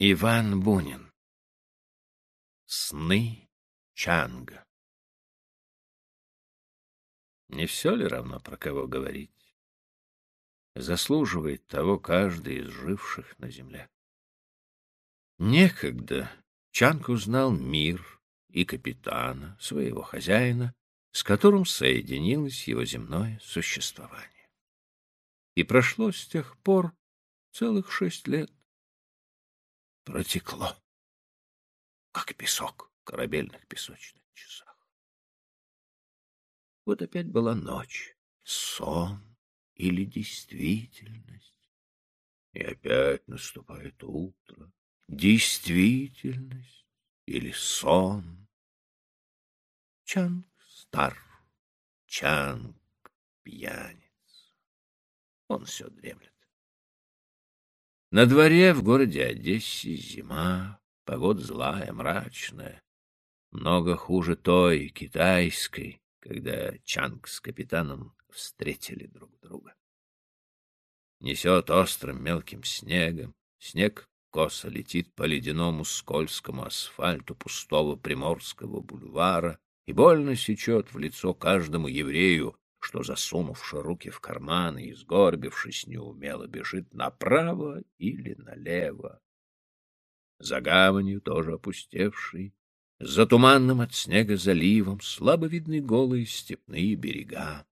Иван Бунин. Сны Чанга. Не все ли равно, про кого говорить? Заслуживает того каждый из живших на земле. Некогда Чанг узнал мир и капитана, своего хозяина, с которым соединилось его земное существование. И прошло с тех пор целых шесть лет протекло, как песок в корабельных песочных часах. Вот опять была ночь, сон или действительность. И опять наступает утро, действительность или сон. Чанг стар, Чанг пьяниц. Он все дремлет. На дворе в городе Одессе зима, погода злая, мрачная. Много хуже той, китайской, когда Чанг с капитаном встретили друг друга. Несет острым мелким снегом, снег косо летит по ледяному скользкому асфальту пустого Приморского бульвара и больно сечет в лицо каждому еврею, что, засунувши руки в карманы и сгорбившись, неумело бежит направо или налево. За гаванью, тоже опустевший, за туманным от снега заливом слабо видны голые степные берега.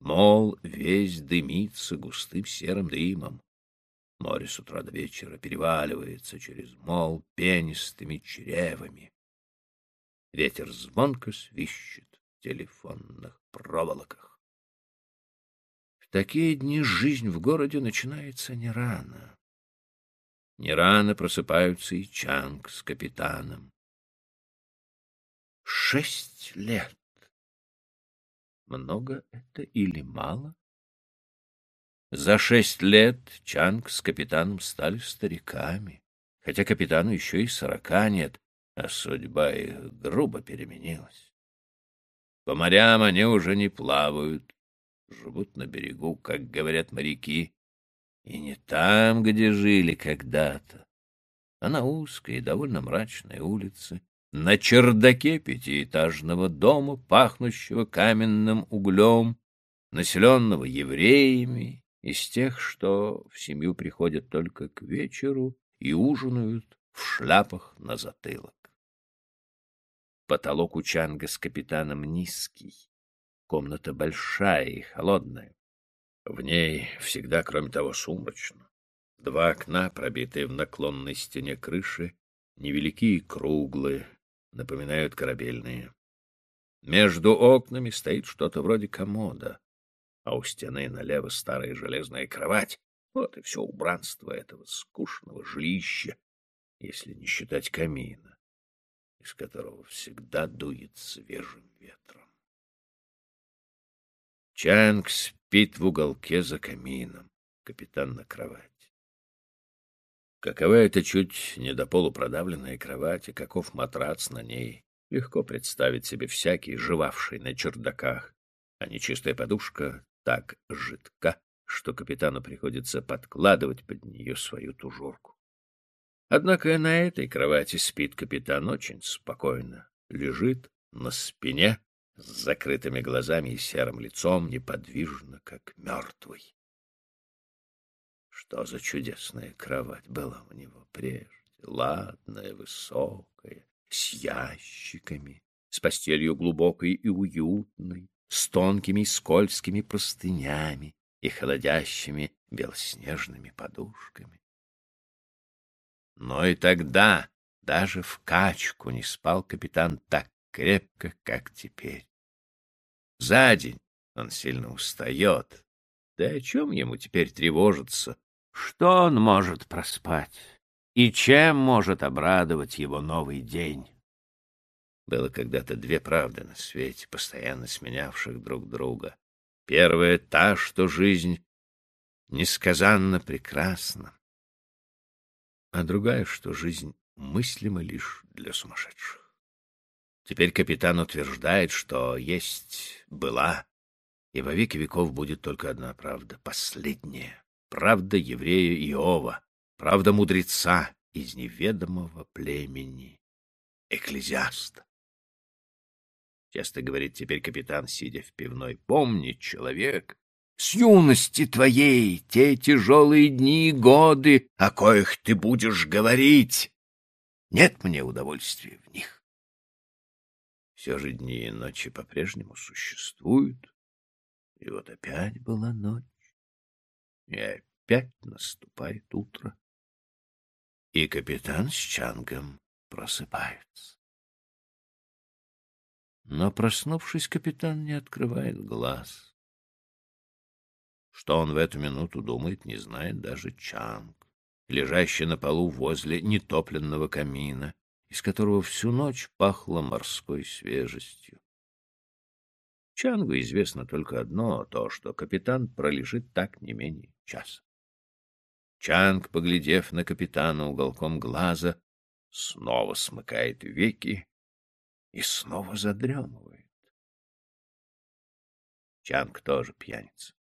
Мол, весь дымится густым серым дымом. Море с утра до вечера переваливается через мол пенистыми чревами. Ветер звонко свищет телефонных проволоках. В такие дни жизнь в городе начинается не рано. Не рано просыпаются и Чанг с капитаном. Шесть лет. Много это или мало? За шесть лет Чанг с капитаном стали стариками, хотя капитану еще и сорока нет, а судьба их грубо переменилась. По морям они уже не плавают, живут на берегу, как говорят моряки, и не там, где жили когда-то, а на узкой и довольно мрачной улице, на чердаке пятиэтажного дома, пахнущего каменным углем, населенного евреями, из тех, что в семью приходят только к вечеру и ужинают в шляпах на затылок. Потолок у Чанга с капитаном низкий. Комната большая и холодная. В ней всегда, кроме того, сумрачно. Два окна, пробитые в наклонной стене крыши, невелики и круглые, напоминают корабельные. Между окнами стоит что-то вроде комода, а у стены налево старая железная кровать. Вот и все убранство этого скучного жилища, если не считать камина из которого всегда дует свежим ветром. Чанг спит в уголке за камином, капитан на кровати. Какова эта чуть не до полу продавленная кровать и каков матрац на ней, легко представить себе всякий, живавший на чердаках, а нечистая подушка так жидка, что капитану приходится подкладывать под нее свою тужурку. Однако на этой кровати спит капитан очень спокойно. Лежит на спине с закрытыми глазами и серым лицом, неподвижно, как мертвый. Что за чудесная кровать была у него прежде, ладная, высокая, с ящиками, с постелью глубокой и уютной, с тонкими и скользкими простынями и холодящими белоснежными подушками. Но и тогда даже в качку не спал капитан так крепко, как теперь. За день он сильно устает. Да о чем ему теперь тревожиться? Что он может проспать? И чем может обрадовать его новый день? Было когда-то две правды на свете, постоянно сменявших друг друга. Первая — та, что жизнь несказанно прекрасна а другая, что жизнь мыслима лишь для сумасшедших. Теперь капитан утверждает, что есть была, и во веки веков будет только одна правда, последняя. Правда еврея Иова, правда мудреца, из неведомого племени экклезиаста. Часто говорит теперь капитан, сидя в пивной, помни, человек, с юности твоей те тяжелые дни и годы, о коих ты будешь говорить, нет мне удовольствия в них. Все же дни и ночи по-прежнему существуют, и вот опять была ночь, и опять наступает утро, и капитан с Чангом просыпаются. Но, проснувшись, капитан не открывает глаз. Что он в эту минуту думает, не знает даже Чанг, лежащий на полу возле нетопленного камина, из которого всю ночь пахло морской свежестью. Чангу известно только одно — то, что капитан пролежит так не менее часа. Чанг, поглядев на капитана уголком глаза, снова смыкает веки и снова задремывает. Чанг тоже пьяница.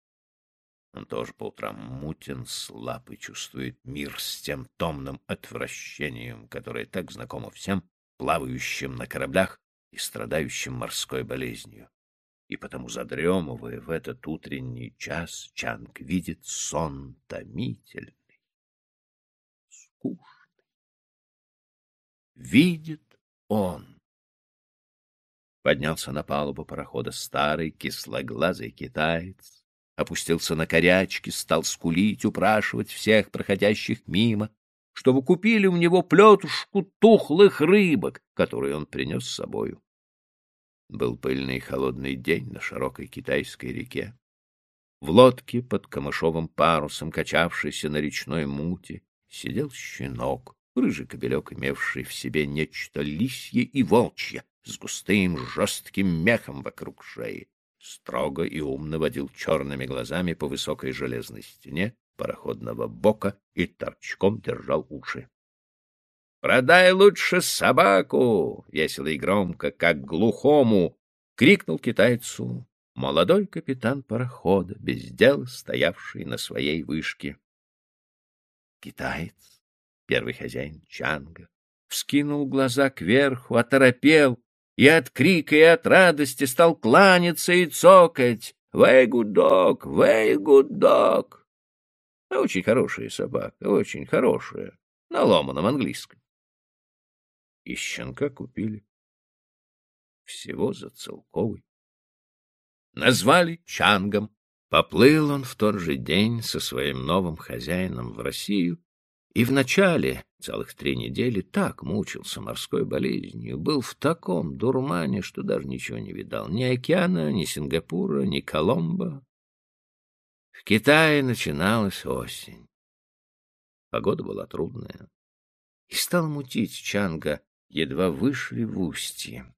Он тоже по утрам мутен, слаб и чувствует мир с тем томным отвращением, которое так знакомо всем, плавающим на кораблях и страдающим морской болезнью. И потому, задремывая в этот утренний час, Чанг видит сон томительный, скучный. Видит он Поднялся на палубу парохода старый кислоглазый китаец, опустился на корячки, стал скулить, упрашивать всех проходящих мимо, чтобы купили у него плетушку тухлых рыбок, которые он принес с собою. Был пыльный холодный день на широкой китайской реке. В лодке под камышовым парусом, качавшейся на речной муте, сидел щенок, рыжий кобелек, имевший в себе нечто лисье и волчье, с густым жестким мехом вокруг шеи. Строго и умно водил черными глазами по высокой железной стене пароходного бока и торчком держал уши. — Продай лучше собаку! — весело и громко, как глухому, крикнул китайцу молодой капитан парохода, без дела стоявший на своей вышке. Китаец, первый хозяин Чанга, вскинул глаза кверху, оторопел и от крика, и от радости стал кланяться и цокать. «Вэй, гудок! Вэй, гудок!» Очень хорошая собака, очень хорошая, на ломаном английском. И щенка купили всего за целковый. Назвали Чангом. Поплыл он в тот же день со своим новым хозяином в Россию и вначале, целых три недели, так мучился морской болезнью, был в таком дурмане, что даже ничего не видал. Ни океана, ни Сингапура, ни Коломбо. В Китае начиналась осень. Погода была трудная. И стал мутить Чанга, едва вышли в устье.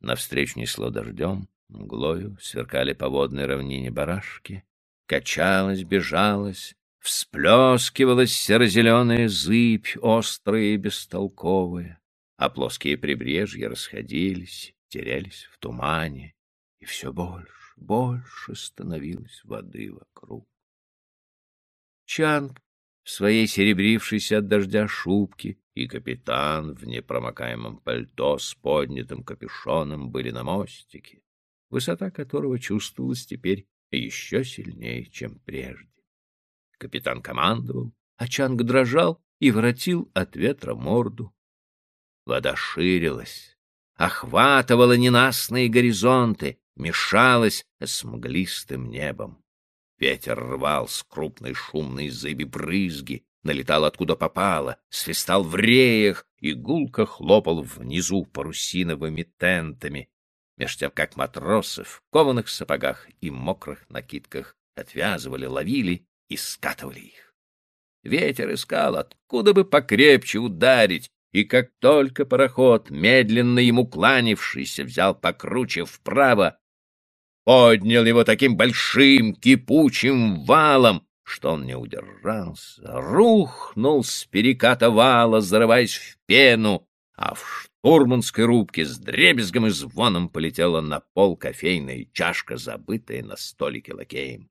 Навстречу несло дождем, мглою, сверкали по водной равнине барашки. Качалась, бежалась, Всплескивалась серо-зеленая зыбь, острая и бестолковая, а плоские прибрежья расходились, терялись в тумане, и все больше, больше становилось воды вокруг. Чанг в своей серебрившейся от дождя шубке и капитан в непромокаемом пальто с поднятым капюшоном были на мостике, высота которого чувствовалась теперь еще сильнее, чем прежде. Капитан командовал, а Чанг дрожал и воротил от ветра морду. Вода ширилась, охватывала ненастные горизонты, мешалась с мглистым небом. Ветер рвал с крупной шумной зыби брызги, налетал откуда попало, свистал в реях и гулко хлопал внизу парусиновыми тентами, меж тем как матросы в кованых сапогах и мокрых накидках отвязывали, ловили и скатывали их. Ветер искал, откуда бы покрепче ударить, и как только пароход, медленно ему кланившийся, взял покруче вправо, поднял его таким большим кипучим валом, что он не удержался, рухнул с переката вала, зарываясь в пену, а в штурманской рубке с дребезгом и звоном полетела на пол кофейная чашка, забытая на столике лакеем.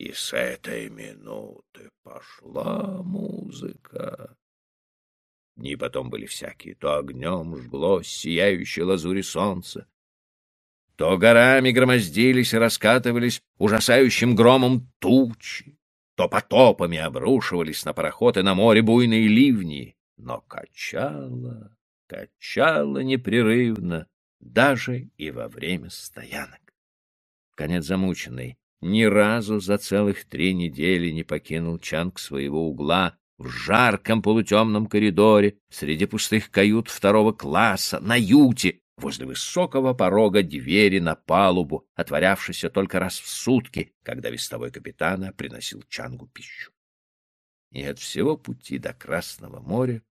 И с этой минуты пошла музыка. Дни потом были всякие. То огнем жгло сияющее лазури солнца, то горами громоздились и раскатывались ужасающим громом тучи, то потопами обрушивались на пароход и на море буйные ливни, но качало, качало непрерывно, даже и во время стоянок. Конец замученный, ни разу за целых три недели не покинул Чанг своего угла в жарком полутемном коридоре среди пустых кают второго класса, на юте, возле высокого порога двери на палубу, отворявшейся только раз в сутки, когда вестовой капитана приносил Чангу пищу. И от всего пути до Красного моря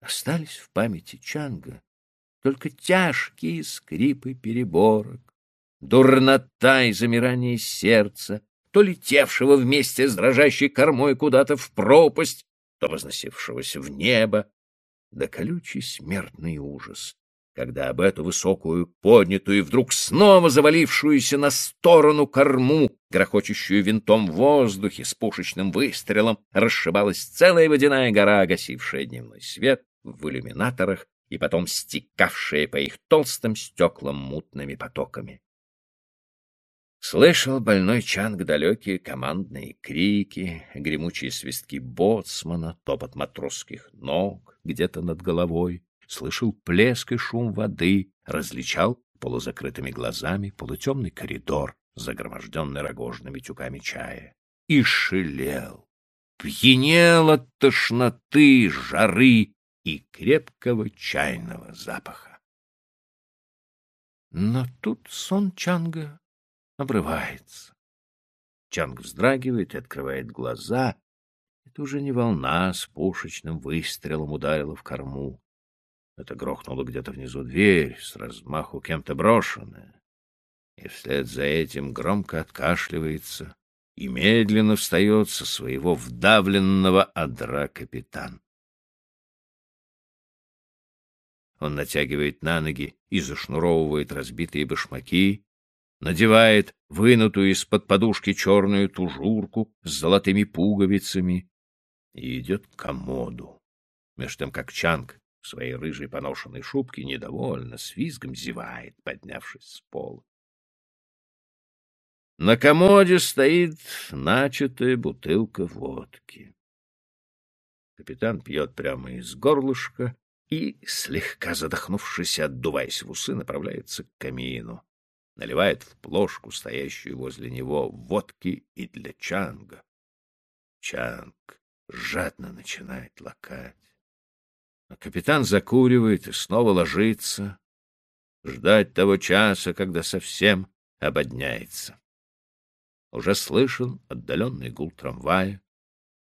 остались в памяти Чанга только тяжкие скрипы переборок, дурнота и замирание сердца, то летевшего вместе с дрожащей кормой куда-то в пропасть, то возносившегося в небо, да колючий смертный ужас, когда об эту высокую, поднятую и вдруг снова завалившуюся на сторону корму, грохочущую винтом в воздухе с пушечным выстрелом, расшибалась целая водяная гора, гасившая дневной свет в иллюминаторах и потом стекавшая по их толстым стеклам мутными потоками. Слышал больной Чанг далекие командные крики, гремучие свистки боцмана, топот матросских ног где-то над головой, слышал плеск и шум воды, различал полузакрытыми глазами полутемный коридор, загроможденный рогожными тюками чая, и шелел, пьянел от тошноты, жары и крепкого чайного запаха. Но тут сон Чанга обрывается. Чанг вздрагивает и открывает глаза. Это уже не волна с пушечным выстрелом ударила в корму. Это грохнуло где-то внизу дверь, с размаху кем-то брошенная. И вслед за этим громко откашливается и медленно встает со своего вдавленного одра капитан. Он натягивает на ноги и зашнуровывает разбитые башмаки, надевает вынутую из-под подушки черную тужурку с золотыми пуговицами и идет к комоду. Меж тем, как Чанг в своей рыжей поношенной шубке недовольно, с визгом зевает, поднявшись с пола. На комоде стоит начатая бутылка водки. Капитан пьет прямо из горлышка и, слегка задохнувшись отдуваясь в усы, направляется к камину. Наливает в плошку, стоящую возле него, водки и для Чанга. Чанг жадно начинает лакать. А капитан закуривает и снова ложится, ждать того часа, когда совсем ободняется. Уже слышен отдаленный гул трамвая,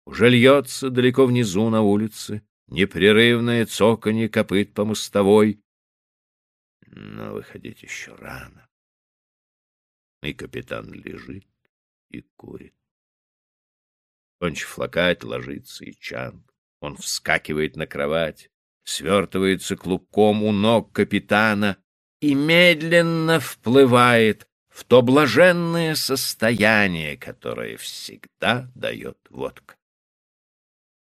уже льется далеко внизу на улице непрерывное цоканье копыт по мостовой. Но выходить еще рано. И капитан лежит и курит. Кончив лакать, ложится и чанг. Он вскакивает на кровать, свертывается клубком у ног капитана и медленно вплывает в то блаженное состояние, которое всегда дает водка.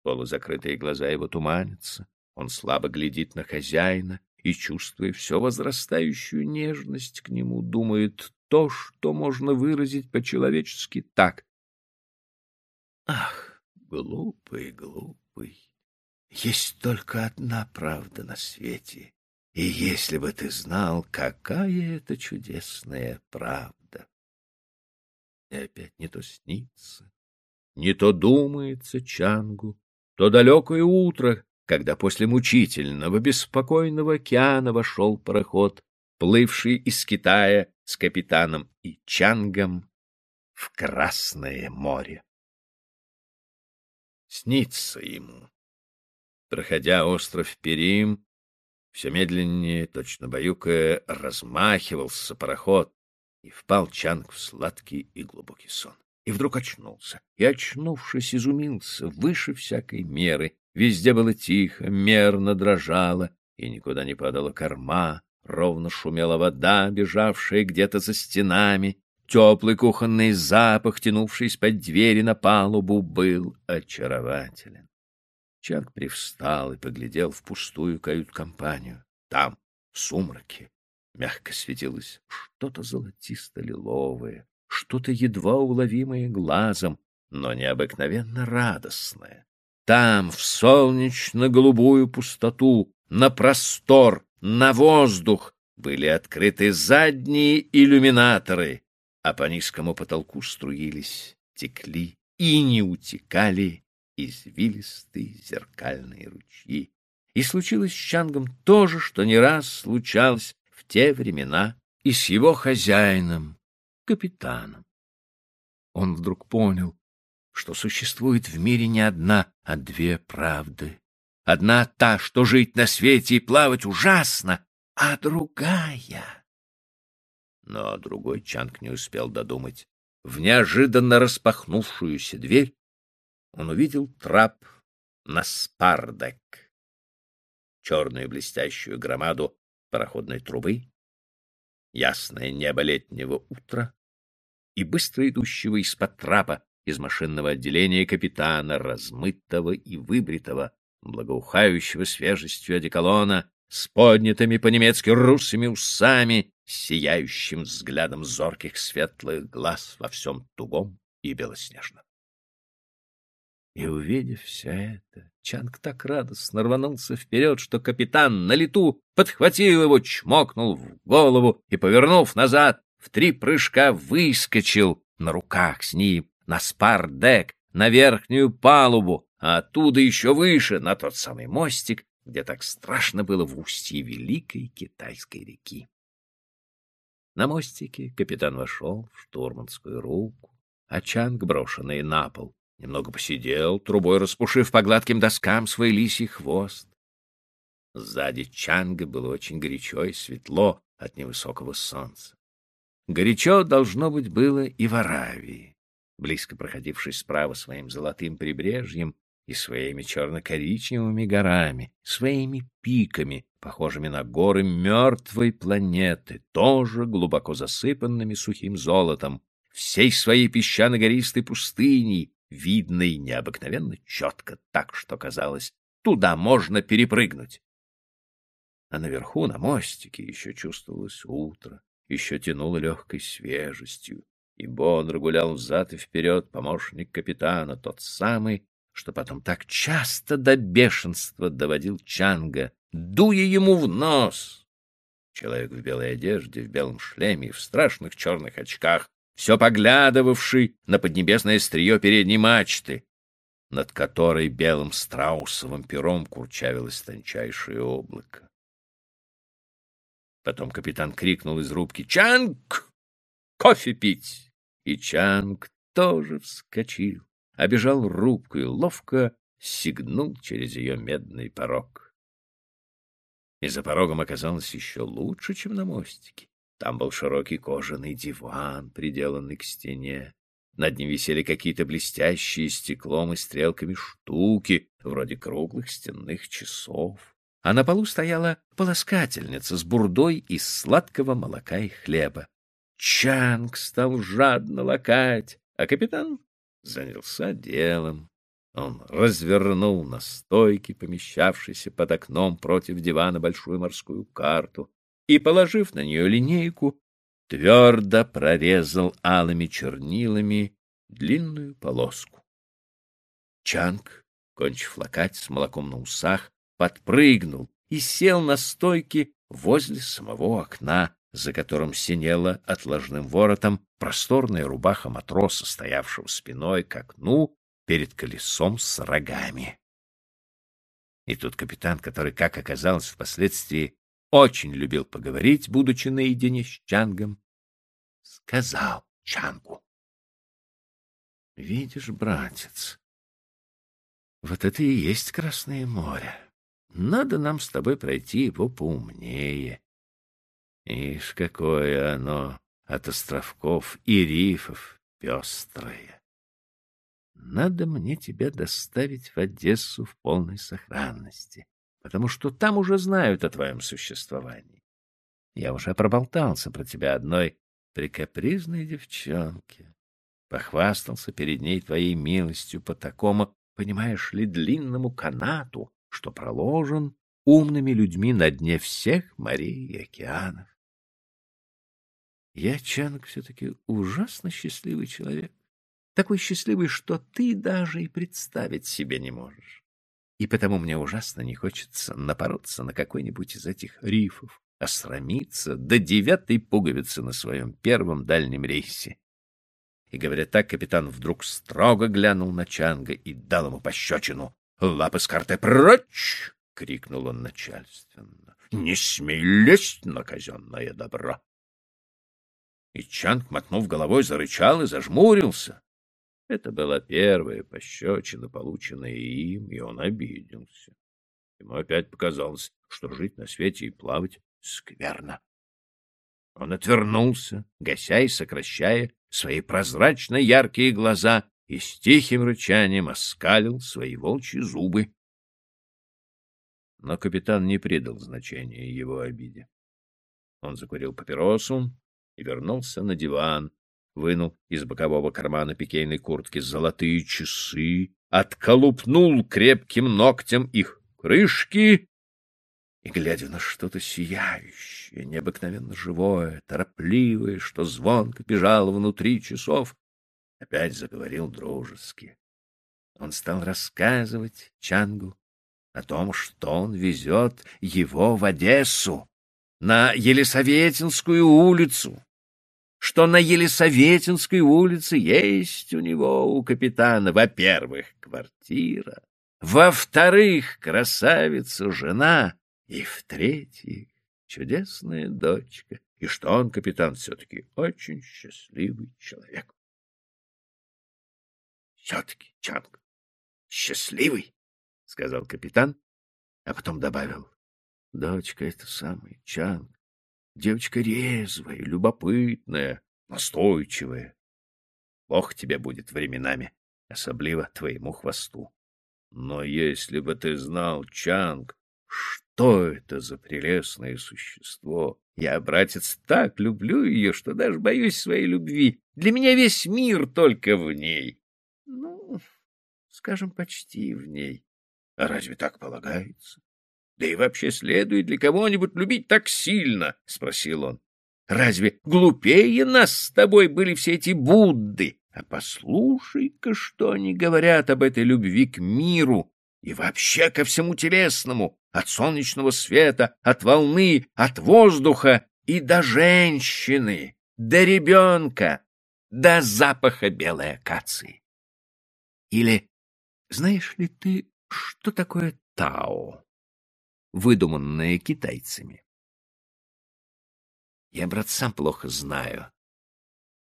Полузакрытые глаза его туманятся, он слабо глядит на хозяина и, чувствуя все возрастающую нежность к нему, думает то, что можно выразить по-человечески так. Ах, глупый, глупый! Есть только одна правда на свете, и если бы ты знал, какая это чудесная правда. И опять не то снится, не то думается Чангу, то далекое утро, когда после мучительного, беспокойного океана вошел пароход, плывший из Китая с капитаном и Чангом в Красное море снится ему. Проходя остров Перим, все медленнее, точно баюкая, размахивался пароход, и впал Чанг в сладкий и глубокий сон. И вдруг очнулся, и, очнувшись, изумился выше всякой меры. Везде было тихо, мерно дрожало, и никуда не падала корма, ровно шумела вода, бежавшая где-то за стенами, Теплый кухонный запах, тянувшись под двери на палубу, был очарователен. Чанг привстал и поглядел в пустую кают-компанию. Там, в сумраке, мягко светилось что-то золотисто-лиловое, что-то едва уловимое глазом, но необыкновенно радостное. Там, в солнечно-голубую пустоту, на простор, на воздух были открыты задние иллюминаторы, а по низкому потолку струились, текли и не утекали извилистые зеркальные ручьи. И случилось с Чангом то же, что не раз случалось в те времена и с его хозяином, капитаном. Он вдруг понял, что существует в мире не одна, а две правды. Одна та, что жить на свете и плавать ужасно, а другая... Но другой Чанг не успел додумать. В неожиданно распахнувшуюся дверь он увидел трап на спардек, черную блестящую громаду пароходной трубы, ясное небо летнего утра и быстро идущего из-под трапа из машинного отделения капитана, размытого и выбритого, благоухающего свежестью одеколона, с поднятыми по-немецки русыми усами, сияющим взглядом зорких светлых глаз во всем тугом и белоснежном. И, увидев все это, Чанг так радостно рванулся вперед, что капитан на лету подхватил его, чмокнул в голову и, повернув назад, в три прыжка выскочил на руках с ним на спардек, на верхнюю палубу, а оттуда еще выше, на тот самый мостик, где так страшно было в устье Великой Китайской реки. На мостике капитан вошел в штурманскую руку, а Чанг, брошенный на пол, немного посидел, трубой распушив по гладким доскам свой лисий хвост. Сзади Чанга было очень горячо и светло от невысокого солнца. Горячо, должно быть, было и в Аравии, близко проходившей справа своим золотым прибрежьем и своими черно-коричневыми горами, своими пиками, похожими на горы мертвой планеты, тоже глубоко засыпанными сухим золотом, всей своей песчано-гористой пустыней, видной необыкновенно четко, так что казалось, туда можно перепрыгнуть. А наверху, на мостике, еще чувствовалось утро, еще тянуло легкой свежестью, и бодро гулял взад и вперед помощник капитана, тот самый, что потом так часто до бешенства доводил Чанга, дуя ему в нос. Человек в белой одежде, в белом шлеме и в страшных черных очках, все поглядывавший на поднебесное стрие передней мачты, над которой белым страусовым пером курчавилось тончайшее облако. Потом капитан крикнул из рубки «Чанг! Кофе пить!» И Чанг тоже вскочил обежал рубку и ловко сигнул через ее медный порог. И за порогом оказалось еще лучше, чем на мостике. Там был широкий кожаный диван, приделанный к стене. Над ним висели какие-то блестящие стеклом и стрелками штуки, вроде круглых стенных часов. А на полу стояла полоскательница с бурдой из сладкого молока и хлеба. Чанг стал жадно лакать, а капитан занялся делом. Он развернул на стойке, помещавшейся под окном против дивана, большую морскую карту и, положив на нее линейку, твердо прорезал алыми чернилами длинную полоску. Чанг, кончив лакать с молоком на усах, подпрыгнул и сел на стойке возле самого окна, за которым синела отложным воротом просторная рубаха матроса, стоявшего спиной к окну перед колесом с рогами. И тут капитан, который, как оказалось впоследствии, очень любил поговорить, будучи наедине с Чангом, сказал Чангу. — Видишь, братец, вот это и есть Красное море. Надо нам с тобой пройти его поумнее. Ишь, какое оно от островков и рифов пестрое. Надо мне тебя доставить в Одессу в полной сохранности, потому что там уже знают о твоем существовании. Я уже проболтался про тебя одной прикапризной девчонке, похвастался перед ней твоей милостью по такому, понимаешь ли, длинному канату, что проложен умными людьми на дне всех морей и океанов. Я, Чанг, все-таки ужасно счастливый человек. Такой счастливый, что ты даже и представить себе не можешь. И потому мне ужасно не хочется напороться на какой-нибудь из этих рифов, осрамиться до девятой пуговицы на своем первом дальнем рейсе. И, говоря так, капитан вдруг строго глянул на Чанга и дал ему пощечину. «Лапы с карты прочь!» — крикнул он начальственно. «Не смей лезть на казенное добро!» И Чанг, мотнув головой, зарычал и зажмурился. Это была первая пощечина, полученная им, и он обиделся. Ему опять показалось, что жить на свете и плавать скверно. Он отвернулся, гася и сокращая свои прозрачно яркие глаза и с тихим рычанием оскалил свои волчьи зубы. Но капитан не придал значения его обиде. Он закурил папиросу и вернулся на диван, вынул из бокового кармана пикейной куртки золотые часы, отколупнул крепким ногтем их крышки и, глядя на что-то сияющее, необыкновенно живое, торопливое, что звонко бежало внутри часов, опять заговорил дружески. Он стал рассказывать Чангу о том, что он везет его в Одессу, на Елисаветинскую улицу, что на Елисаветинской улице есть у него, у капитана, во-первых, квартира, во-вторых, красавица жена, и в-третьих, чудесная дочка, и что он, капитан, все-таки очень счастливый человек. — Все-таки, Чанг, счастливый, — сказал капитан, а потом добавил. — Дочка — это самый Чанг. Девочка резвая, любопытная, настойчивая. Плохо тебе будет временами, особливо твоему хвосту. Но если бы ты знал, Чанг, что это за прелестное существо? Я, братец, так люблю ее, что даже боюсь своей любви. Для меня весь мир только в ней. Ну, скажем, почти в ней. А разве так полагается? Да и вообще следует ли кого-нибудь любить так сильно? — спросил он. — Разве глупее нас с тобой были все эти Будды? А послушай-ка, что они говорят об этой любви к миру и вообще ко всему телесному, от солнечного света, от волны, от воздуха и до женщины, до ребенка, до запаха белой акации. Или знаешь ли ты, что такое Тао? Выдуманное китайцами. Я, брат, сам плохо знаю.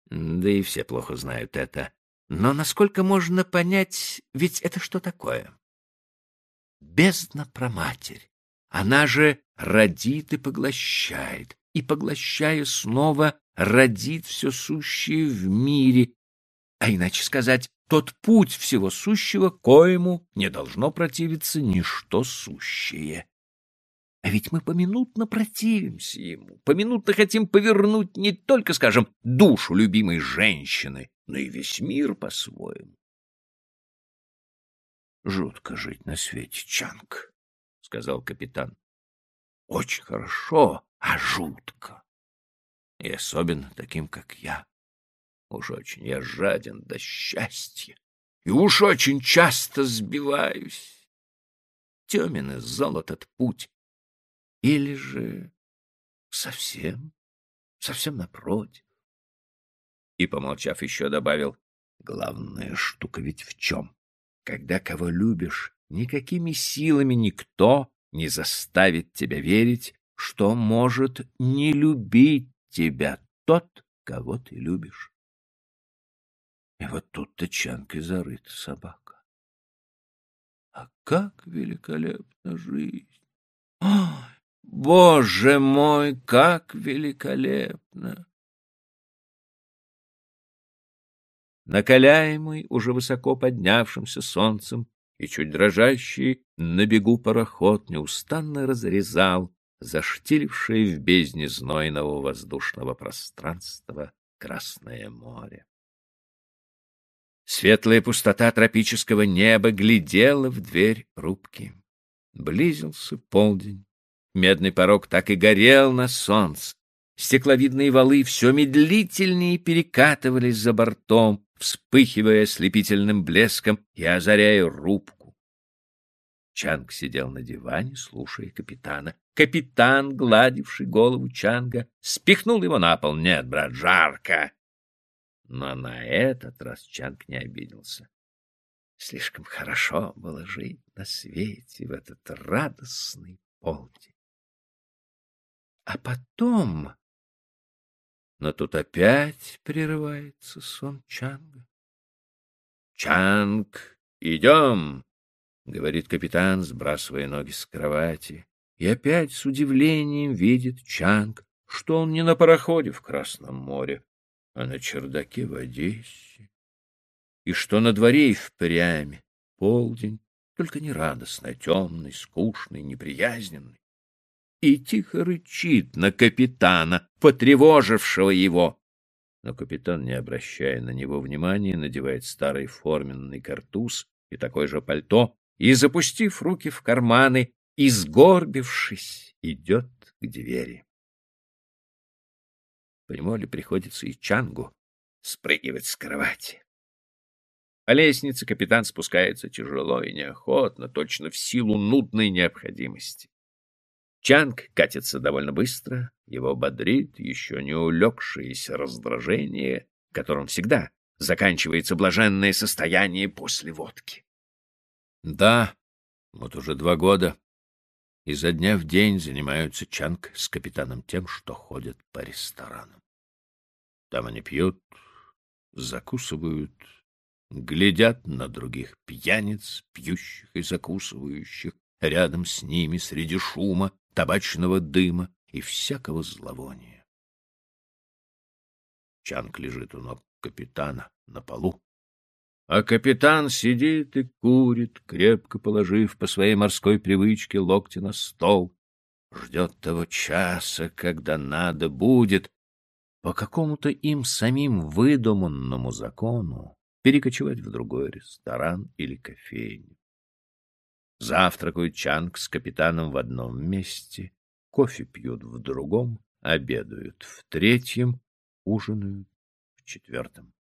Да и все плохо знают это. Но насколько можно понять, ведь это что такое? Бездна про матерь. Она же родит и поглощает, и, поглощая снова, родит все сущее в мире, а иначе сказать, тот путь всего сущего, коему не должно противиться ничто сущее. А ведь мы поминутно противимся ему, поминутно хотим повернуть не только, скажем, душу любимой женщины, но и весь мир по-своему. Жутко жить на свете, Чанг, — сказал капитан. Очень хорошо, а жутко. И особенно таким, как я. Уж очень я жаден до счастья, и уж очень часто сбиваюсь. Темен и зол этот путь, или же совсем, совсем напротив. И, помолчав, еще добавил, главная штука ведь в чем? Когда кого любишь, никакими силами никто не заставит тебя верить, что может не любить тебя тот, кого ты любишь. И вот тут-то чанкой зарыта собака. А как великолепна жизнь! Ой, Боже мой, как великолепно! Накаляемый, уже высоко поднявшимся солнцем и чуть дрожащий на бегу пароход неустанно разрезал заштилившее в бездне знойного воздушного пространства Красное море. Светлая пустота тропического неба глядела в дверь рубки. Близился полдень. Медный порог так и горел на солнце. Стекловидные валы все медлительнее перекатывались за бортом, вспыхивая слепительным блеском и озаряя рубку. Чанг сидел на диване, слушая капитана. Капитан, гладивший голову Чанга, спихнул его на пол. «Нет, брат, жарко!» Но на этот раз Чанг не обиделся. Слишком хорошо было жить на свете в этот радостный полдень. А потом... Но тут опять прерывается сон Чанга. «Чанг, идем!» — говорит капитан, сбрасывая ноги с кровати. И опять с удивлением видит Чанг, что он не на пароходе в Красном море, а на чердаке в Одессе. И что на дворе и впрямь полдень, только не радостный, а темный, скучный, неприязненный и тихо рычит на капитана, потревожившего его. Но капитан, не обращая на него внимания, надевает старый форменный картуз и такое же пальто и, запустив руки в карманы, и, сгорбившись, идет к двери. Поневоле приходится и Чангу спрыгивать с кровати. По лестнице капитан спускается тяжело и неохотно, точно в силу нудной необходимости. Чанг катится довольно быстро, его бодрит еще не улегшееся раздражение, которым всегда заканчивается блаженное состояние после водки. Да, вот уже два года изо дня в день занимаются Чанг с капитаном тем, что ходят по ресторанам. Там они пьют, закусывают, глядят на других пьяниц, пьющих и закусывающих, рядом с ними среди шума табачного дыма и всякого зловония. Чанг лежит у ног капитана на полу, а капитан сидит и курит, крепко положив по своей морской привычке локти на стол, ждет того часа, когда надо будет по какому-то им самим выдуманному закону перекочевать в другой ресторан или кофейню. Завтракают Чанг с капитаном в одном месте, кофе пьют в другом, обедают в третьем, ужинают в четвертом.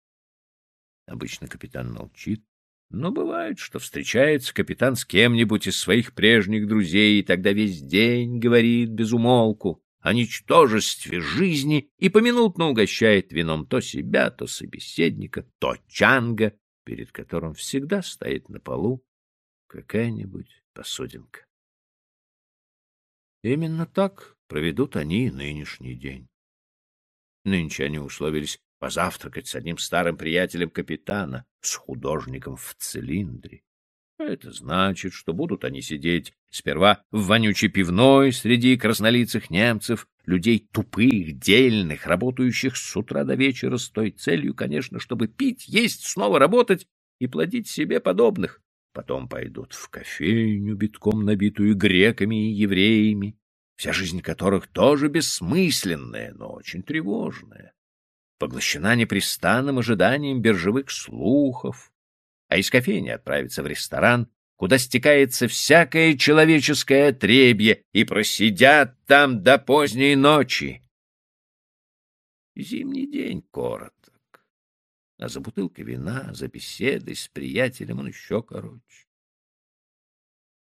Обычно капитан молчит, но бывает, что встречается капитан с кем-нибудь из своих прежних друзей, и тогда весь день говорит без умолку о ничтожестве жизни и поминутно угощает вином то себя, то собеседника, то чанга, перед которым всегда стоит на полу какая-нибудь посудинка. Именно так проведут они нынешний день. Нынче они условились позавтракать с одним старым приятелем капитана, с художником в цилиндре. Это значит, что будут они сидеть сперва в вонючей пивной среди краснолицых немцев, людей тупых, дельных, работающих с утра до вечера с той целью, конечно, чтобы пить, есть, снова работать и плодить себе подобных потом пойдут в кофейню, битком набитую греками и евреями, вся жизнь которых тоже бессмысленная, но очень тревожная, поглощена непрестанным ожиданием биржевых слухов, а из кофейни отправиться в ресторан, куда стекается всякое человеческое отребье, и просидят там до поздней ночи. Зимний день короток а за бутылкой вина, за беседой с приятелем он еще короче.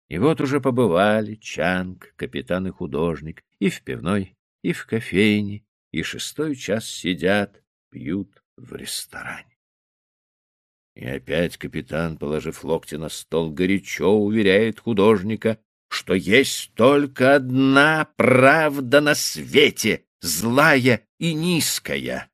И вот уже побывали Чанг, капитан и художник, и в пивной, и в кофейне, и шестой час сидят, пьют в ресторане. И опять капитан, положив локти на стол, горячо уверяет художника, что есть только одна правда на свете, злая и низкая.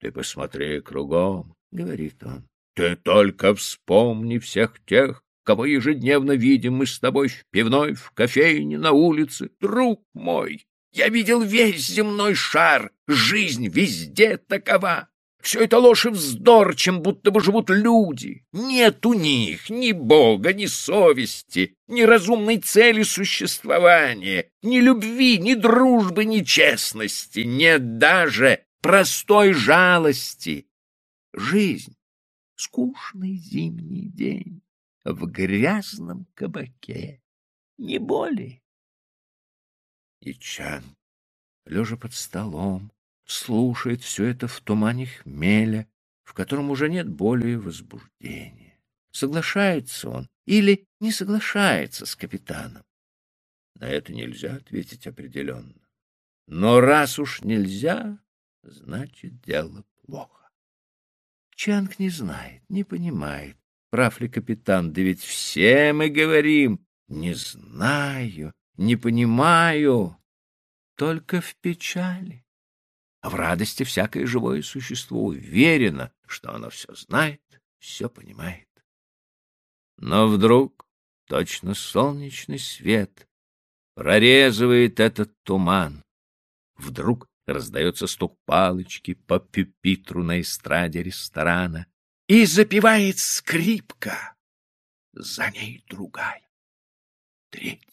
Ты посмотри кругом, — говорит он. Ты только вспомни всех тех, кого ежедневно видим мы с тобой в пивной, в кофейне, на улице. Друг мой, я видел весь земной шар, жизнь везде такова. Все это ложь и вздор, чем будто бы живут люди. Нет у них ни Бога, ни совести, ни разумной цели существования, ни любви, ни дружбы, ни честности, нет даже простой жалости. Жизнь Скучный зимний день в грязном кабаке, не более. И Чан, лежа под столом, слушает все это в тумане хмеля, в котором уже нет боли и возбуждения. Соглашается он или не соглашается с капитаном? На это нельзя ответить определенно. Но раз уж нельзя, значит, дело плохо. Чанг не знает, не понимает, прав ли капитан, да ведь все мы говорим «не знаю», «не понимаю», только в печали. А в радости всякое живое существо уверено, что оно все знает, все понимает. Но вдруг точно солнечный свет прорезывает этот туман. Вдруг раздается стук палочки по пюпитру на эстраде ресторана и запевает скрипка. За ней другая, третья.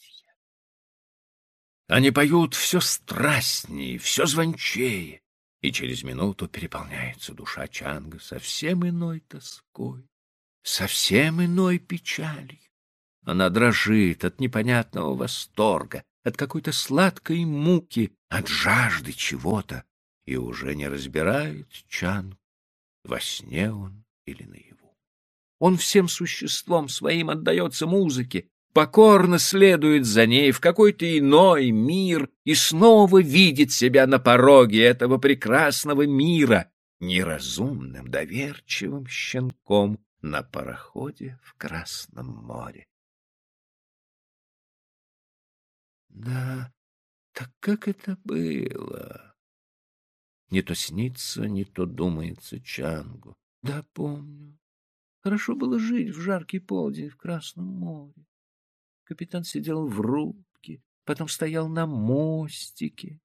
Они поют все страстнее, все звончее, и через минуту переполняется душа Чанга совсем иной тоской, совсем иной печалью. Она дрожит от непонятного восторга, от какой-то сладкой муки, от жажды чего-то, и уже не разбирает Чанг, во сне он или наяву. Он всем существом своим отдается музыке, покорно следует за ней в какой-то иной мир и снова видит себя на пороге этого прекрасного мира, неразумным, доверчивым щенком на пароходе в Красном море. Да, так как это было? Не то снится, не то думается Чангу. Да, помню. Хорошо было жить в жаркий полдень в Красном море. Капитан сидел в рубке, потом стоял на мостике.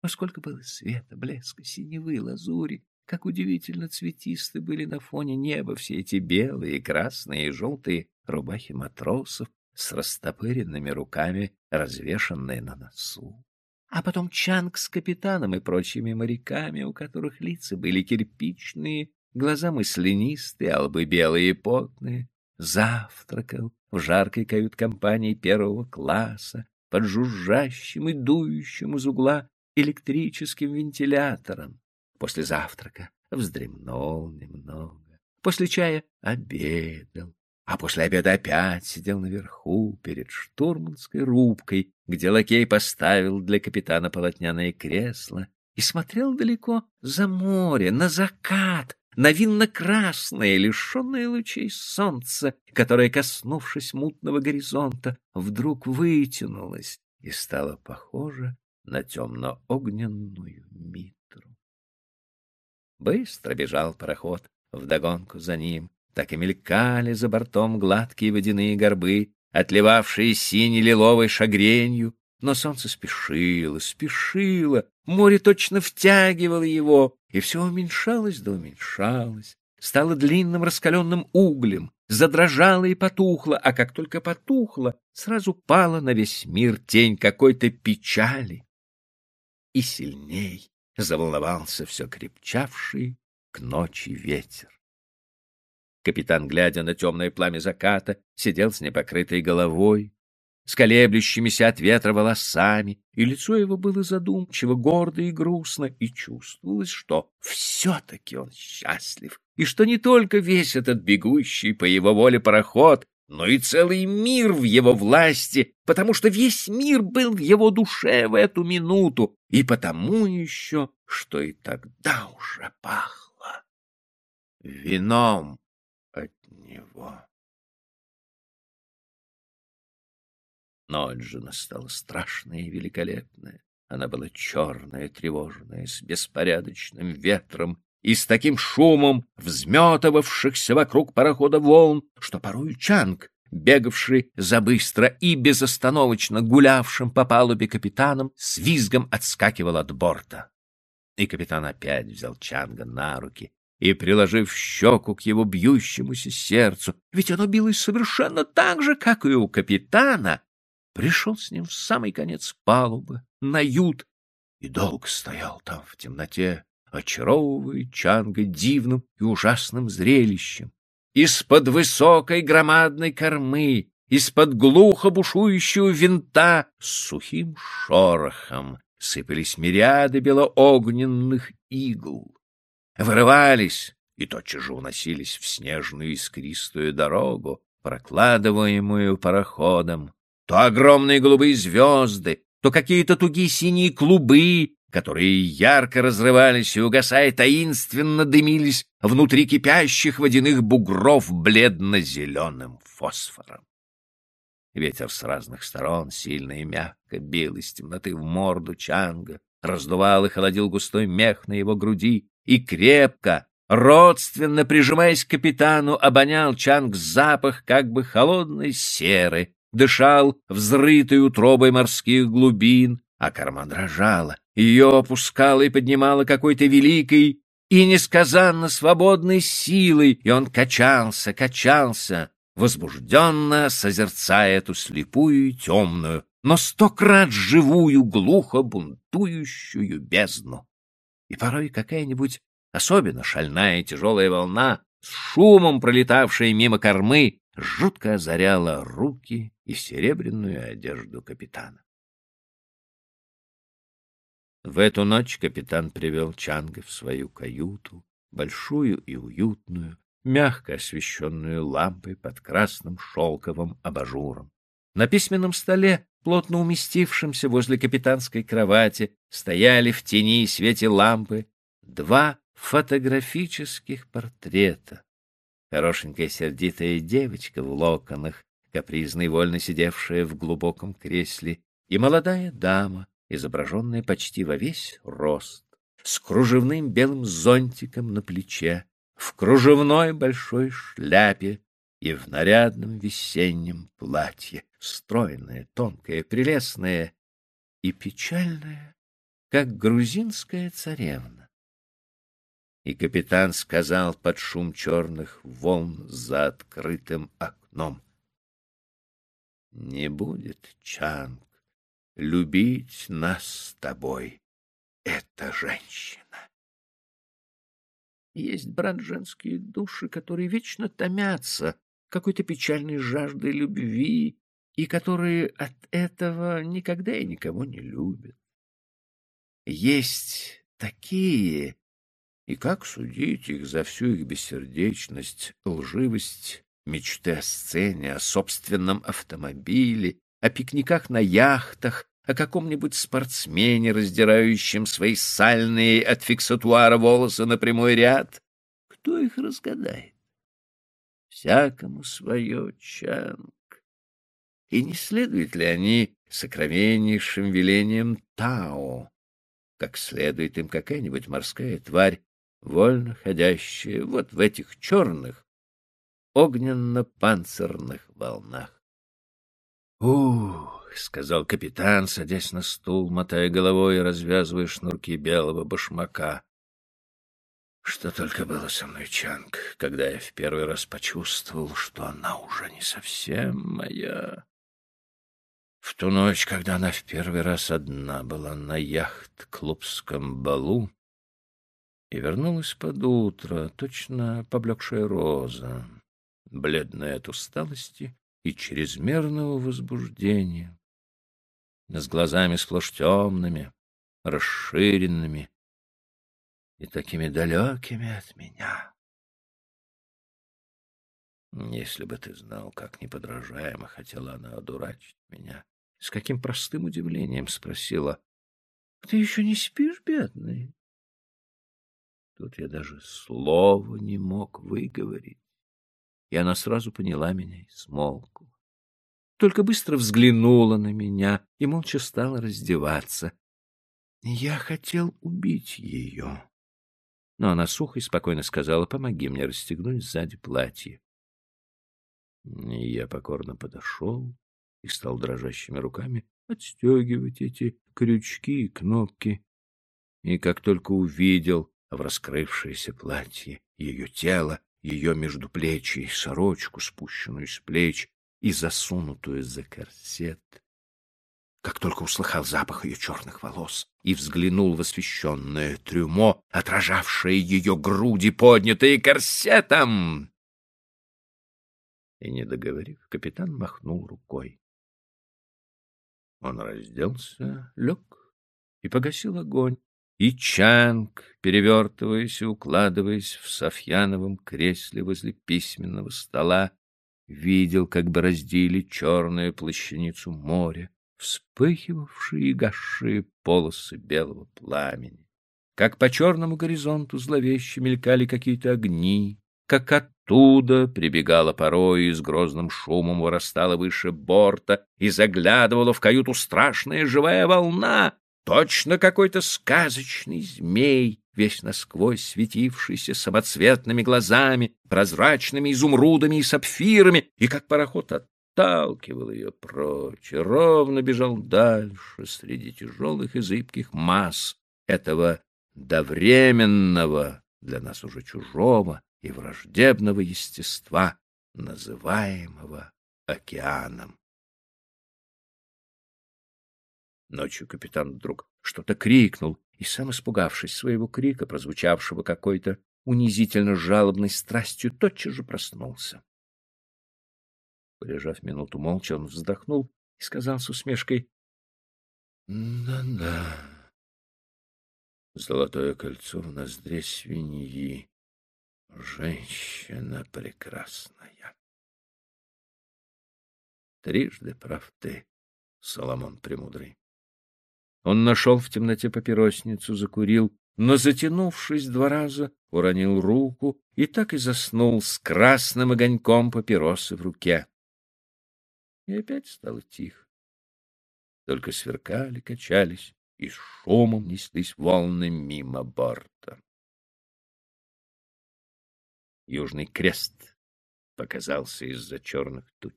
А сколько было света, блеска, синевы, лазури, как удивительно цветисты были на фоне неба все эти белые, красные и желтые рубахи матросов с растопыренными руками, развешанные на носу. А потом Чанг с капитаном и прочими моряками, у которых лица были кирпичные, глаза мысленистые, албы белые и потные, завтракал в жаркой кают-компании первого класса под жужжащим и дующим из угла электрическим вентилятором. После завтрака вздремнул немного. После чая обедал, а после обеда опять сидел наверху перед штурманской рубкой, где лакей поставил для капитана полотняное кресло и смотрел далеко за море, на закат, на винно-красное, лишенное лучей солнца, которое, коснувшись мутного горизонта, вдруг вытянулось и стало похоже на темно-огненную митру. Быстро бежал пароход вдогонку за ним, так и мелькали за бортом гладкие водяные горбы, отливавшие сине-лиловой шагренью, но солнце спешило, спешило, море точно втягивало его, и все уменьшалось да уменьшалось, стало длинным раскаленным углем, задрожало и потухло, а как только потухло, сразу пала на весь мир тень какой-то печали. И сильней заволновался все крепчавший к ночи ветер. Капитан, глядя на темное пламя заката, сидел с непокрытой головой, с колеблющимися от ветра волосами, и лицо его было задумчиво, гордо и грустно, и чувствовалось, что все-таки он счастлив, и что не только весь этот бегущий по его воле пароход, но и целый мир в его власти, потому что весь мир был в его душе в эту минуту, и потому еще, что и тогда уже пахло вином него. Ночь же настала страшная и великолепная. Она была черная, тревожная, с беспорядочным ветром и с таким шумом взметывавшихся вокруг парохода волн, что порой Чанг, бегавший за быстро и безостановочно гулявшим по палубе капитаном, с визгом отскакивал от борта. И капитан опять взял Чанга на руки и, приложив щеку к его бьющемуся сердцу, ведь оно билось совершенно так же, как и у капитана, пришел с ним в самый конец палубы, на ют, и долго стоял там в темноте, очаровывает Чанга дивным и ужасным зрелищем. Из-под высокой громадной кормы, из-под глухо бушующего винта с сухим шорохом сыпались мириады белоогненных игл. Вырывались и тотчас же уносились в снежную искристую дорогу, прокладываемую пароходом. То огромные голубые звезды, то какие-то тугие синие клубы, которые ярко разрывались и, угасая таинственно, дымились внутри кипящих водяных бугров бледно-зеленым фосфором. Ветер с разных сторон сильно и мягко бил из темноты в морду Чанга, раздувал и холодил густой мех на его груди, и крепко, родственно прижимаясь к капитану, обонял Чанг запах как бы холодной серы, дышал взрытой утробой морских глубин, а корма дрожала, ее опускала и поднимала какой-то великой и несказанно свободной силой, и он качался, качался, возбужденно созерцая эту слепую и темную, но сто крат живую, глухо бунтующую бездну. И порой какая-нибудь особенно шальная тяжелая волна, с шумом пролетавшая мимо кормы, жутко озаряла руки и серебряную одежду капитана. В эту ночь капитан привел Чанга в свою каюту, большую и уютную, мягко освещенную лампой под красным шелковым абажуром. На письменном столе, плотно уместившемся возле капитанской кровати, стояли в тени и свете лампы два фотографических портрета. Хорошенькая сердитая девочка в локонах, капризно и вольно сидевшая в глубоком кресле, и молодая дама, изображенная почти во весь рост, с кружевным белым зонтиком на плече, в кружевной большой шляпе и в нарядном весеннем платье, стройная, тонкая, прелестная и печальная, как грузинская царевна. И капитан сказал под шум черных волн за открытым окном. Не будет, Чанг, любить нас с тобой эта женщина. Есть, брат, женские души, которые вечно томятся какой-то печальной жаждой любви и которые от этого никогда и никого не любят. Есть такие, и как судить их за всю их бессердечность, лживость, мечты о сцене, о собственном автомобиле, о пикниках на яхтах, о каком-нибудь спортсмене, раздирающем свои сальные от фиксатуара волосы на прямой ряд. Кто их разгадает? Всякому свое, Чанг. И не следуют ли они сокровеннейшим велением Тао, как следует им какая-нибудь морская тварь, вольно ходящая вот в этих черных огненно-панцирных волнах? Ух! — сказал капитан, садясь на стул, мотая головой и развязывая шнурки белого башмака. Что только было со мной, Чанг, когда я в первый раз почувствовал, что она уже не совсем моя. В ту ночь, когда она в первый раз одна была на яхт-клубском балу и вернулась под утро, точно поблекшая роза, бледная от усталости и чрезмерного возбуждения с глазами сплошь темными, расширенными и такими далекими от меня. Если бы ты знал, как неподражаемо хотела она одурачить меня, с каким простым удивлением спросила, — Ты еще не спишь, бедный? Тут я даже слова не мог выговорить, и она сразу поняла меня и смолкла только быстро взглянула на меня и молча стала раздеваться. Я хотел убить ее. Но она сухо и спокойно сказала, помоги мне расстегнуть сзади платье. Я покорно подошел и стал дрожащими руками отстегивать эти крючки и кнопки. И как только увидел в раскрывшееся платье ее тело, ее между плечи, сорочку, спущенную с плеч, и засунутую за корсет. Как только услыхал запах ее черных волос и взглянул в освещенное трюмо, отражавшее ее груди, поднятые корсетом. И, не договорив, капитан махнул рукой. Он разделся, лег и погасил огонь, и Чанг, перевертываясь и укладываясь в Софьяновом кресле возле письменного стола, видел, как бороздили черную плащаницу моря, вспыхивавшие и гасшие полосы белого пламени, как по черному горизонту зловеще мелькали какие-то огни, как оттуда прибегала порой и с грозным шумом вырастала выше борта и заглядывала в каюту страшная живая волна, Точно какой-то сказочный змей, весь насквозь светившийся самоцветными глазами, прозрачными изумрудами и сапфирами, и как пароход отталкивал ее прочь ровно бежал дальше среди тяжелых и зыбких масс этого довременного, для нас уже чужого и враждебного естества, называемого океаном. Ночью капитан вдруг что-то крикнул, и сам, испугавшись своего крика, прозвучавшего какой-то унизительно жалобной страстью, тотчас же проснулся. Полежав минуту молча, он вздохнул и сказал с усмешкой, «Да-да, золотое кольцо в ноздре свиньи, женщина прекрасная». Трижды прав ты, Соломон Премудрый. Он нашел в темноте папиросницу, закурил, но, затянувшись два раза, уронил руку и так и заснул с красным огоньком папиросы в руке. И опять стало тихо. Только сверкали, качались и шумом неслись волны мимо борта. Южный крест показался из-за черных туч.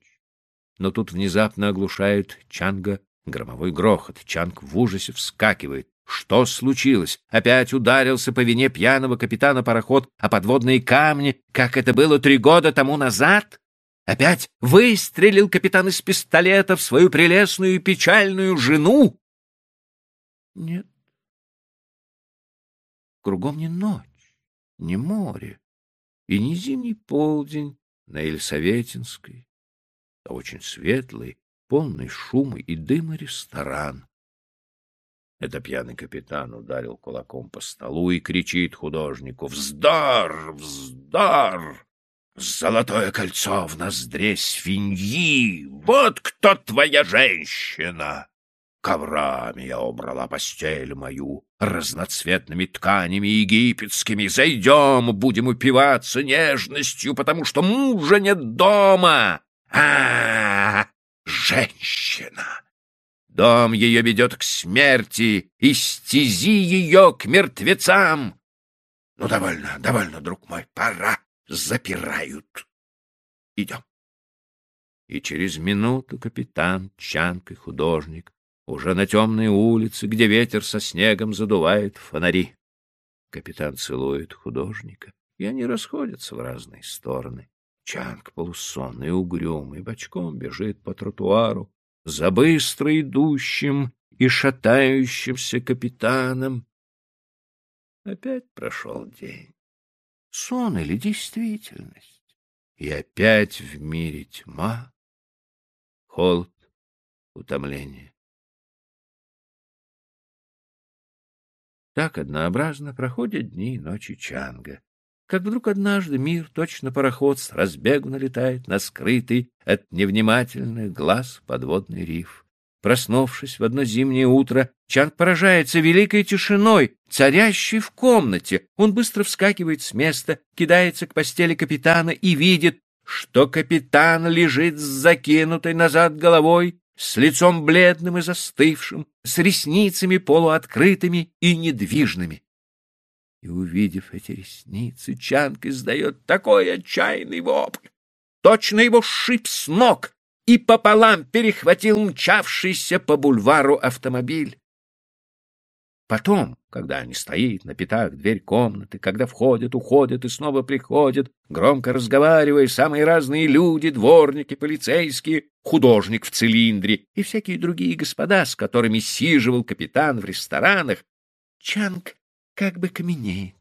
Но тут внезапно оглушает Чанга Громовой грохот. Чанг в ужасе вскакивает. Что случилось? Опять ударился по вине пьяного капитана пароход о подводные камни, как это было три года тому назад? Опять выстрелил капитан из пистолета в свою прелестную и печальную жену? Нет. Кругом не ночь, не море и не зимний полдень на Елисаветинской, а очень светлый, полный шума и дыма ресторан. Это пьяный капитан ударил кулаком по столу и кричит художнику «Вздор! Вздор! Золотое кольцо в ноздре свиньи! Вот кто твоя женщина!» Коврами я убрала постель мою, разноцветными тканями египетскими. Зайдем, будем упиваться нежностью, потому что мужа нет дома. А, -а, -а женщина. Дом ее ведет к смерти, и стези ее к мертвецам. Ну, довольно, довольно, друг мой, пора, запирают. Идем. И через минуту капитан, Чанк и художник уже на темной улице, где ветер со снегом задувает фонари. Капитан целует художника, и они расходятся в разные стороны. Чанг полусонный, угрюмый, бочком бежит по тротуару за быстро идущим и шатающимся капитаном. Опять прошел день. Сон или действительность? И опять в мире тьма, холод, утомление. Так однообразно проходят дни и ночи Чанга как вдруг однажды мир, точно пароход, с разбегу налетает на скрытый от невнимательных глаз подводный риф. Проснувшись в одно зимнее утро, Чанг поражается великой тишиной, царящей в комнате. Он быстро вскакивает с места, кидается к постели капитана и видит, что капитан лежит с закинутой назад головой, с лицом бледным и застывшим, с ресницами полуоткрытыми и недвижными. И, увидев эти ресницы, Чанг издает такой отчаянный вопль. Точно его шип с ног и пополам перехватил мчавшийся по бульвару автомобиль. Потом, когда они стоит на пятах дверь комнаты, когда входят, уходят и снова приходят, громко разговаривая, самые разные люди, дворники, полицейские, художник в цилиндре и всякие другие господа, с которыми сиживал капитан в ресторанах, Чанг как бы каменеет.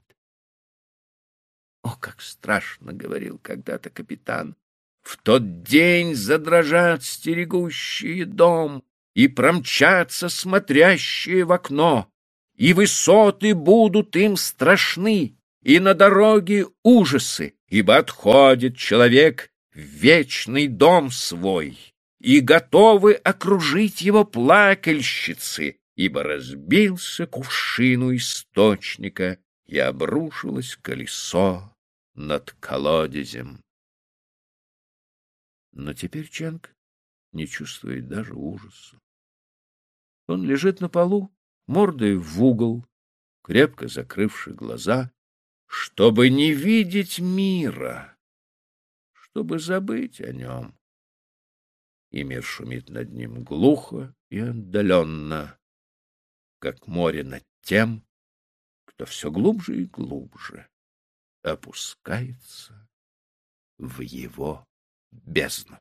О, как страшно, — говорил когда-то капитан, — в тот день задрожат стерегущие дом и промчатся смотрящие в окно, и высоты будут им страшны, и на дороге ужасы, ибо отходит человек в вечный дом свой, и готовы окружить его плакальщицы, ибо разбился кувшину источника, и обрушилось колесо над колодезем. Но теперь Чанг не чувствует даже ужаса. Он лежит на полу, мордой в угол, крепко закрывши глаза, чтобы не видеть мира, чтобы забыть о нем. И мир шумит над ним глухо и отдаленно, как море над тем, кто все глубже и глубже опускается в его бездну.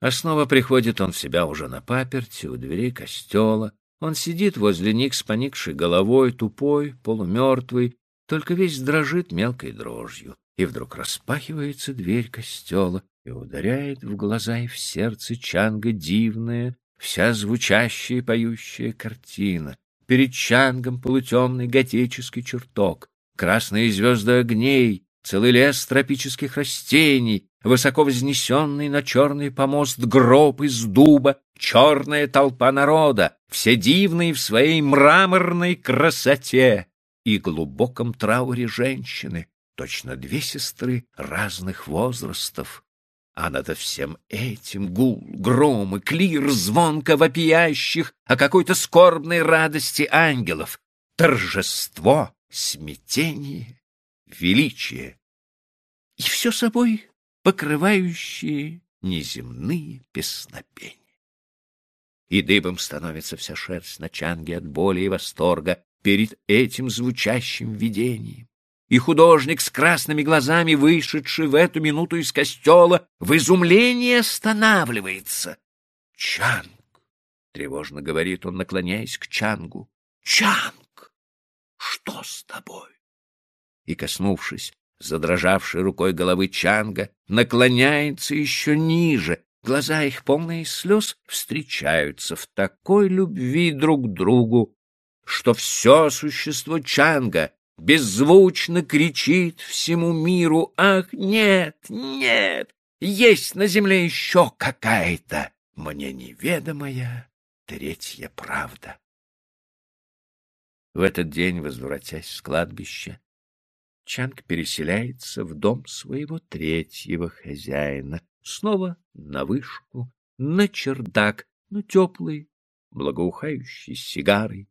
А снова приходит он в себя уже на паперти у дверей костела. Он сидит возле них с поникшей головой, тупой, полумертвый, только весь дрожит мелкой дрожью. И вдруг распахивается дверь костела и ударяет в глаза и в сердце Чанга дивная, вся звучащая и поющая картина. Перед Чангом полутемный готический чертог, красные звезды огней, целый лес тропических растений, высоко вознесенный на черный помост гроб из дуба, черная толпа народа, все дивные в своей мраморной красоте и глубоком трауре женщины, точно две сестры разных возрастов. А над всем этим гул, гром и клир звонко вопиящих о какой-то скорбной радости ангелов, торжество, смятение, величие. И все собой покрывающие неземные песнопения. И дыбом становится вся шерсть на чанге от боли и восторга перед этим звучащим видением. И художник с красными глазами, вышедший в эту минуту из костела, в изумлении останавливается. «Чанг!» — тревожно говорит он, наклоняясь к Чангу. «Чанг! Что с тобой?» И, коснувшись задрожавшей рукой головы Чанга, наклоняется еще ниже. Глаза их, полные слез, встречаются в такой любви друг к другу, что все существо Чанга беззвучно кричит всему миру «Ах, нет, нет! Есть на земле еще какая-то мне неведомая третья правда!» В этот день, возвратясь с кладбища, Чанг переселяется в дом своего третьего хозяина, снова на вышку, на чердак, но теплый, благоухающий сигарой,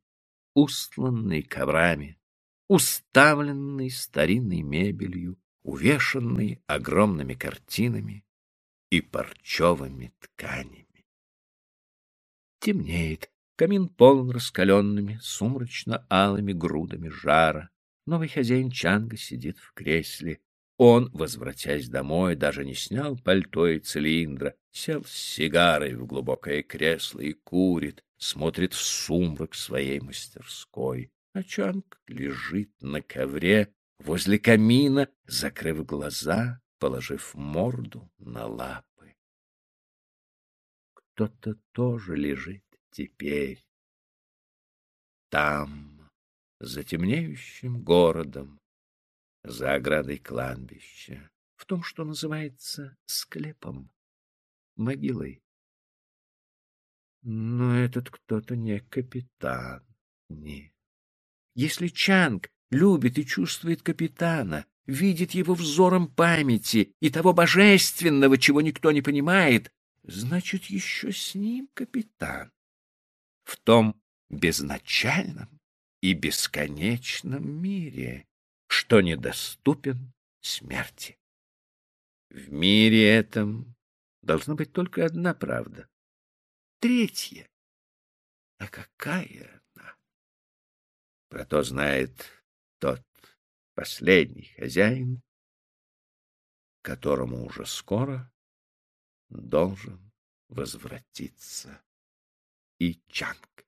устланный коврами, уставленный старинной мебелью, увешанный огромными картинами и парчевыми тканями. Темнеет, камин полон раскаленными, сумрачно-алыми грудами жара, Новый хозяин Чанга сидит в кресле. Он, возвратясь домой, даже не снял пальто и цилиндра, сел с сигарой в глубокое кресло и курит, смотрит в сумрак своей мастерской. А Чанг лежит на ковре возле камина, закрыв глаза, положив морду на лапы. Кто-то тоже лежит теперь там за темнеющим городом, за оградой кладбища, в том, что называется склепом, могилой. Но этот кто-то не капитан, нет. Если Чанг любит и чувствует капитана, видит его взором памяти и того божественного, чего никто не понимает, значит, еще с ним капитан. В том безначальном, и бесконечном мире, что недоступен смерти. В мире этом должна быть только одна правда. Третья. А какая она? Про то знает тот последний хозяин, которому уже скоро должен возвратиться и Чанг.